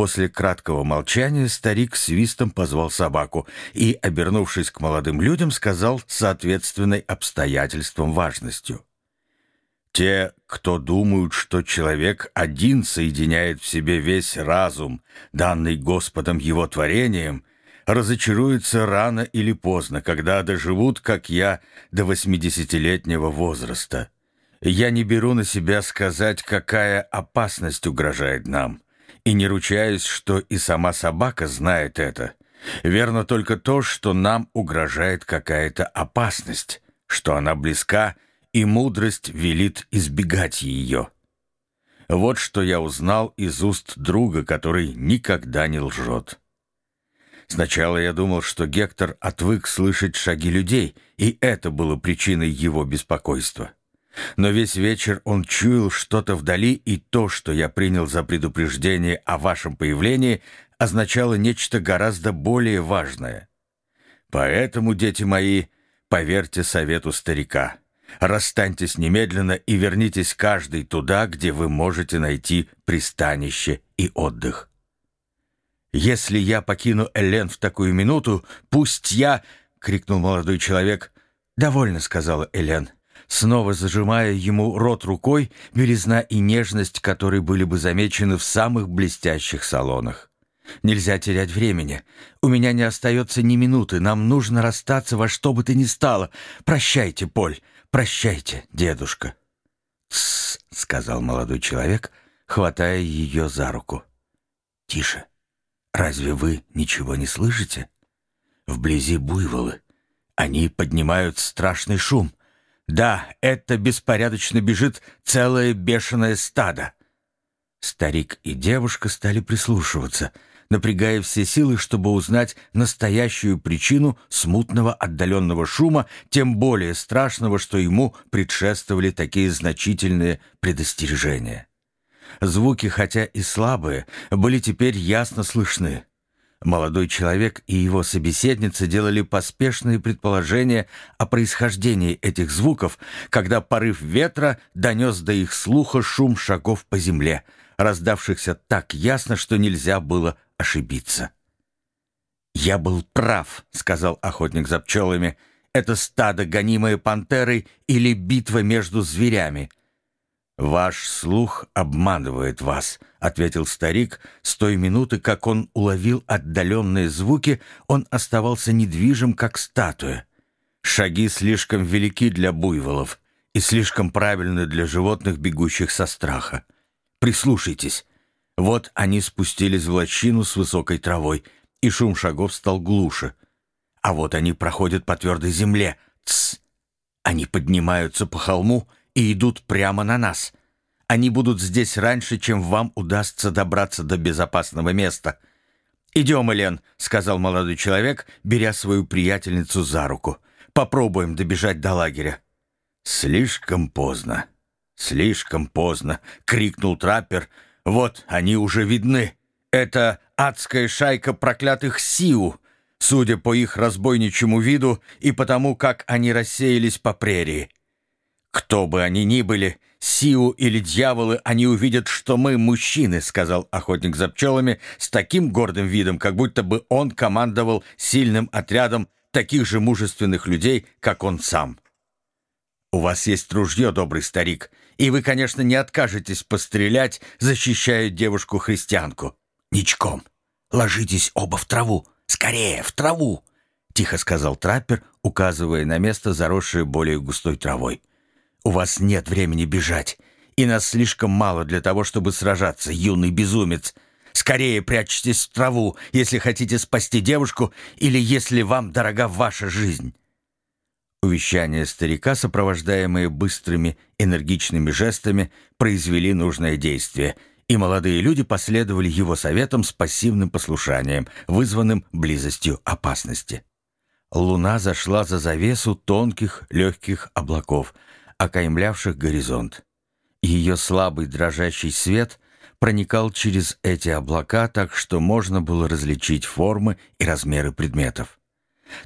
После краткого молчания старик свистом позвал собаку и, обернувшись к молодым людям, сказал соответственной обстоятельствам важностью. «Те, кто думают, что человек один соединяет в себе весь разум, данный Господом его творением, разочаруются рано или поздно, когда доживут, как я, до восьмидесятилетнего возраста. Я не беру на себя сказать, какая опасность угрожает нам» и не ручаюсь, что и сама собака знает это. Верно только то, что нам угрожает какая-то опасность, что она близка, и мудрость велит избегать ее. Вот что я узнал из уст друга, который никогда не лжет. Сначала я думал, что Гектор отвык слышать шаги людей, и это было причиной его беспокойства. Но весь вечер он чуял что-то вдали, и то, что я принял за предупреждение о вашем появлении, означало нечто гораздо более важное. Поэтому, дети мои, поверьте совету старика. Расстаньтесь немедленно и вернитесь каждый туда, где вы можете найти пристанище и отдых. «Если я покину Элен в такую минуту, пусть я...» — крикнул молодой человек. «Довольно», — сказала Элен снова зажимая ему рот рукой, белизна и нежность, которые были бы замечены в самых блестящих салонах. «Нельзя терять времени. У меня не остается ни минуты. Нам нужно расстаться во что бы то ни стало. Прощайте, Поль. Прощайте, дедушка». «Тссс», — сказал молодой человек, хватая ее за руку. «Тише. Разве вы ничего не слышите? Вблизи буйволы. Они поднимают страшный шум. Да, это беспорядочно бежит целое бешеное стадо. Старик и девушка стали прислушиваться, напрягая все силы, чтобы узнать настоящую причину смутного отдаленного шума, тем более страшного, что ему предшествовали такие значительные предостережения. Звуки, хотя и слабые, были теперь ясно слышны. Молодой человек и его собеседница делали поспешные предположения о происхождении этих звуков, когда порыв ветра донес до их слуха шум шагов по земле, раздавшихся так ясно, что нельзя было ошибиться. «Я был прав», — сказал охотник за пчелами. «Это стадо, гонимое пантерой, или битва между зверями?» «Ваш слух обманывает вас», — ответил старик. С той минуты, как он уловил отдаленные звуки, он оставался недвижим, как статуя. Шаги слишком велики для буйволов и слишком правильны для животных, бегущих со страха. Прислушайтесь. Вот они спустились в лощину с высокой травой, и шум шагов стал глуше. А вот они проходят по твердой земле. Тсс! Они поднимаются по холму — и идут прямо на нас. Они будут здесь раньше, чем вам удастся добраться до безопасного места. «Идем, Элен», — сказал молодой человек, беря свою приятельницу за руку. «Попробуем добежать до лагеря». «Слишком поздно, слишком поздно», — крикнул траппер. «Вот они уже видны. Это адская шайка проклятых Сиу, судя по их разбойничьему виду и потому, как они рассеялись по прерии. «Кто бы они ни были, Сиу или дьяволы, они увидят, что мы мужчины», — сказал охотник за пчелами с таким гордым видом, как будто бы он командовал сильным отрядом таких же мужественных людей, как он сам. «У вас есть ружье, добрый старик, и вы, конечно, не откажетесь пострелять, защищая девушку-христианку. Ничком, ложитесь оба в траву, скорее, в траву!» — тихо сказал траппер, указывая на место, заросшее более густой травой. У вас нет времени бежать, и нас слишком мало для того, чтобы сражаться, юный безумец. Скорее прячьтесь в траву, если хотите спасти девушку или если вам дорога ваша жизнь». Увещания старика, сопровождаемые быстрыми, энергичными жестами, произвели нужное действие, и молодые люди последовали его советам с пассивным послушанием, вызванным близостью опасности. Луна зашла за завесу тонких, легких облаков — окаймлявших горизонт. Ее слабый дрожащий свет проникал через эти облака так, что можно было различить формы и размеры предметов.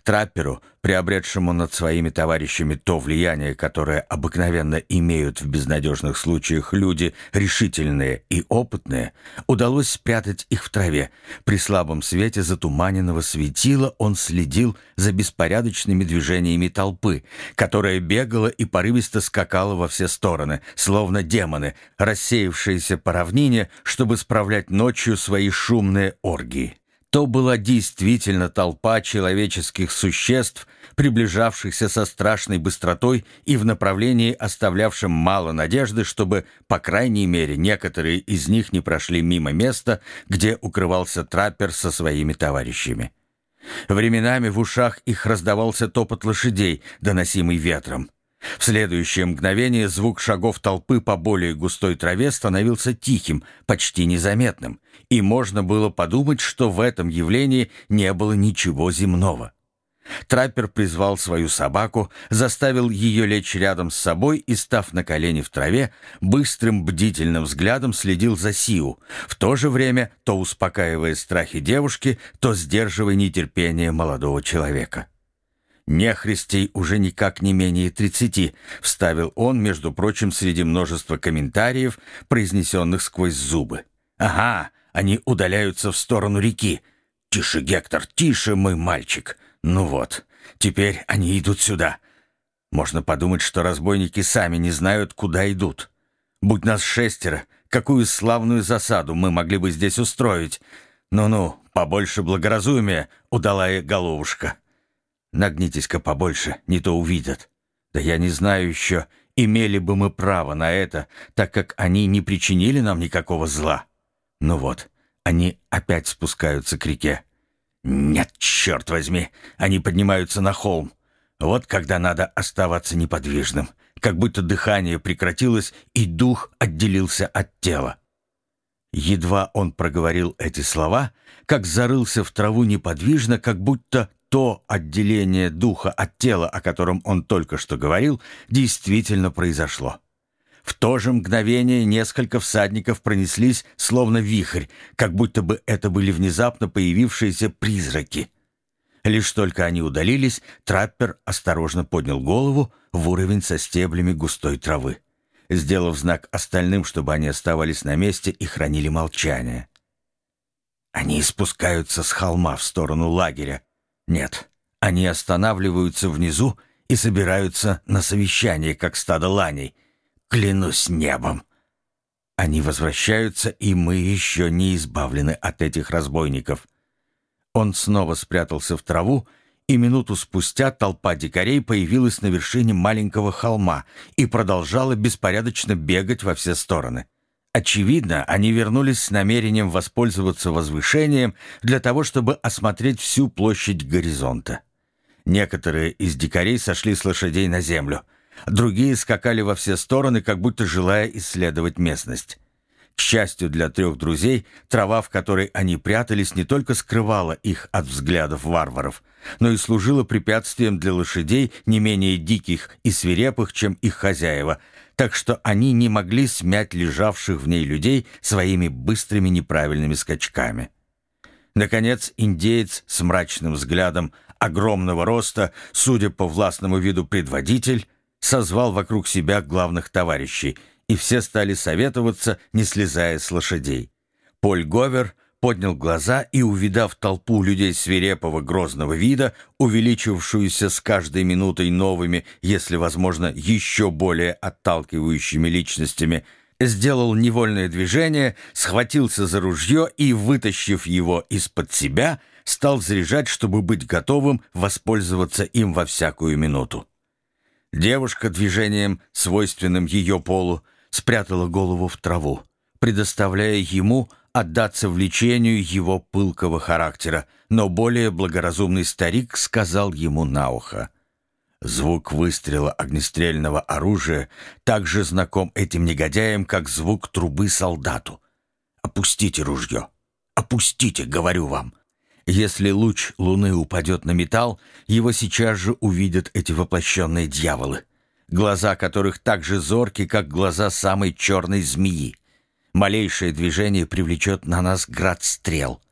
Трапперу, приобретшему над своими товарищами то влияние, которое обыкновенно имеют в безнадежных случаях люди решительные и опытные, удалось спрятать их в траве. При слабом свете затуманенного светила он следил за беспорядочными движениями толпы, которая бегала и порывисто скакала во все стороны, словно демоны, рассеявшиеся по равнине, чтобы справлять ночью свои шумные оргии то была действительно толпа человеческих существ, приближавшихся со страшной быстротой и в направлении, оставлявшем мало надежды, чтобы, по крайней мере, некоторые из них не прошли мимо места, где укрывался траппер со своими товарищами. Временами в ушах их раздавался топот лошадей, доносимый ветром. В следующее мгновение звук шагов толпы по более густой траве становился тихим, почти незаметным, и можно было подумать, что в этом явлении не было ничего земного. Траппер призвал свою собаку, заставил ее лечь рядом с собой и, став на колени в траве, быстрым бдительным взглядом следил за Сиу, в то же время то успокаивая страхи девушки, то сдерживая нетерпение молодого человека. «Нехристей уже никак не менее тридцати», — вставил он, между прочим, среди множества комментариев, произнесенных сквозь зубы. «Ага, они удаляются в сторону реки. Тише, Гектор, тише, мой мальчик. Ну вот, теперь они идут сюда. Можно подумать, что разбойники сами не знают, куда идут. Будь нас шестеро, какую славную засаду мы могли бы здесь устроить. Ну-ну, побольше благоразумия, удалая головушка». Нагнитесь-ка побольше, не то увидят. Да я не знаю еще, имели бы мы право на это, так как они не причинили нам никакого зла. Ну вот, они опять спускаются к реке. Нет, черт возьми, они поднимаются на холм. Вот когда надо оставаться неподвижным, как будто дыхание прекратилось и дух отделился от тела. Едва он проговорил эти слова, как зарылся в траву неподвижно, как будто то отделение духа от тела, о котором он только что говорил, действительно произошло. В то же мгновение несколько всадников пронеслись, словно вихрь, как будто бы это были внезапно появившиеся призраки. Лишь только они удалились, траппер осторожно поднял голову в уровень со стеблями густой травы, сделав знак остальным, чтобы они оставались на месте и хранили молчание. «Они спускаются с холма в сторону лагеря», нет, они останавливаются внизу и собираются на совещание, как стадо ланей. Клянусь небом. Они возвращаются, и мы еще не избавлены от этих разбойников. Он снова спрятался в траву, и минуту спустя толпа дикарей появилась на вершине маленького холма и продолжала беспорядочно бегать во все стороны. Очевидно, они вернулись с намерением воспользоваться возвышением для того, чтобы осмотреть всю площадь горизонта. Некоторые из дикарей сошли с лошадей на землю, другие скакали во все стороны, как будто желая исследовать местность. К счастью для трех друзей, трава, в которой они прятались, не только скрывала их от взглядов варваров, но и служила препятствием для лошадей не менее диких и свирепых, чем их хозяева — так что они не могли смять лежавших в ней людей своими быстрыми неправильными скачками. Наконец, индеец с мрачным взглядом огромного роста, судя по властному виду предводитель, созвал вокруг себя главных товарищей, и все стали советоваться, не слезая с лошадей. Поль Говер поднял глаза и, увидав толпу людей свирепого грозного вида, увеличившуюся с каждой минутой новыми, если возможно, еще более отталкивающими личностями, сделал невольное движение, схватился за ружье и, вытащив его из-под себя, стал заряжать, чтобы быть готовым воспользоваться им во всякую минуту. Девушка движением, свойственным ее полу, спрятала голову в траву, предоставляя ему отдаться влечению его пылкого характера, но более благоразумный старик сказал ему на ухо. Звук выстрела огнестрельного оружия так же знаком этим негодяям, как звук трубы солдату. «Опустите ружье! Опустите, говорю вам!» Если луч луны упадет на металл, его сейчас же увидят эти воплощенные дьяволы, глаза которых так же зорки, как глаза самой черной змеи. Малейшее движение привлечет на нас град стрел.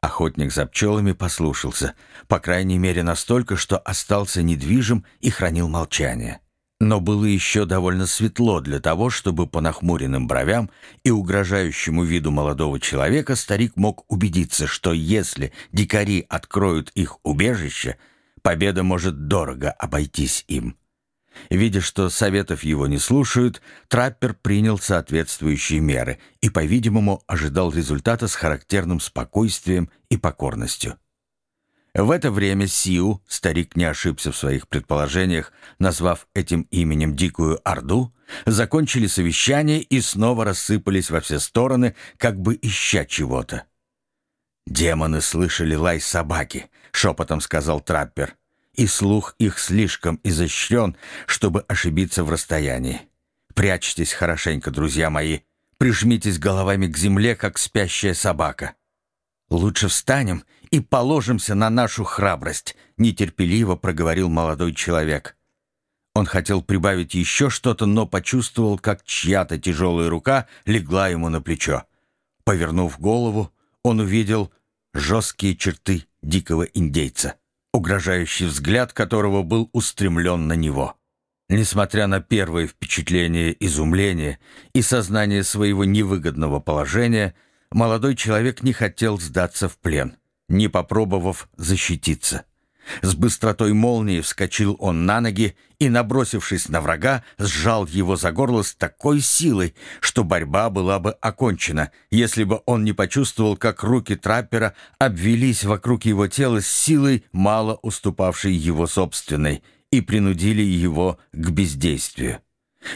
Охотник за пчелами послушался, по крайней мере настолько, что остался недвижим и хранил молчание. Но было еще довольно светло для того, чтобы по нахмуренным бровям и угрожающему виду молодого человека старик мог убедиться, что если дикари откроют их убежище, победа может дорого обойтись им. Видя, что советов его не слушают, траппер принял соответствующие меры и, по-видимому, ожидал результата с характерным спокойствием и покорностью. В это время Сиу, старик не ошибся в своих предположениях, назвав этим именем Дикую Орду, закончили совещание и снова рассыпались во все стороны, как бы ища чего-то. «Демоны слышали лай собаки», — шепотом сказал траппер и слух их слишком изощрен, чтобы ошибиться в расстоянии. Прячьтесь хорошенько, друзья мои, прижмитесь головами к земле, как спящая собака. Лучше встанем и положимся на нашу храбрость, нетерпеливо проговорил молодой человек. Он хотел прибавить еще что-то, но почувствовал, как чья-то тяжелая рука легла ему на плечо. Повернув голову, он увидел жесткие черты дикого индейца угрожающий взгляд которого был устремлен на него. Несмотря на первое впечатление изумления и сознание своего невыгодного положения, молодой человек не хотел сдаться в плен, не попробовав защититься. С быстротой молнии вскочил он на ноги и, набросившись на врага, сжал его за горло с такой силой, что борьба была бы окончена, если бы он не почувствовал, как руки траппера обвелись вокруг его тела с силой, мало уступавшей его собственной, и принудили его к бездействию.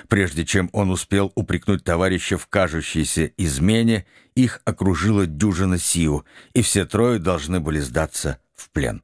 Прежде чем он успел упрекнуть товарища в кажущейся измене, их окружила дюжина Сиу, и все трое должны были сдаться в плен.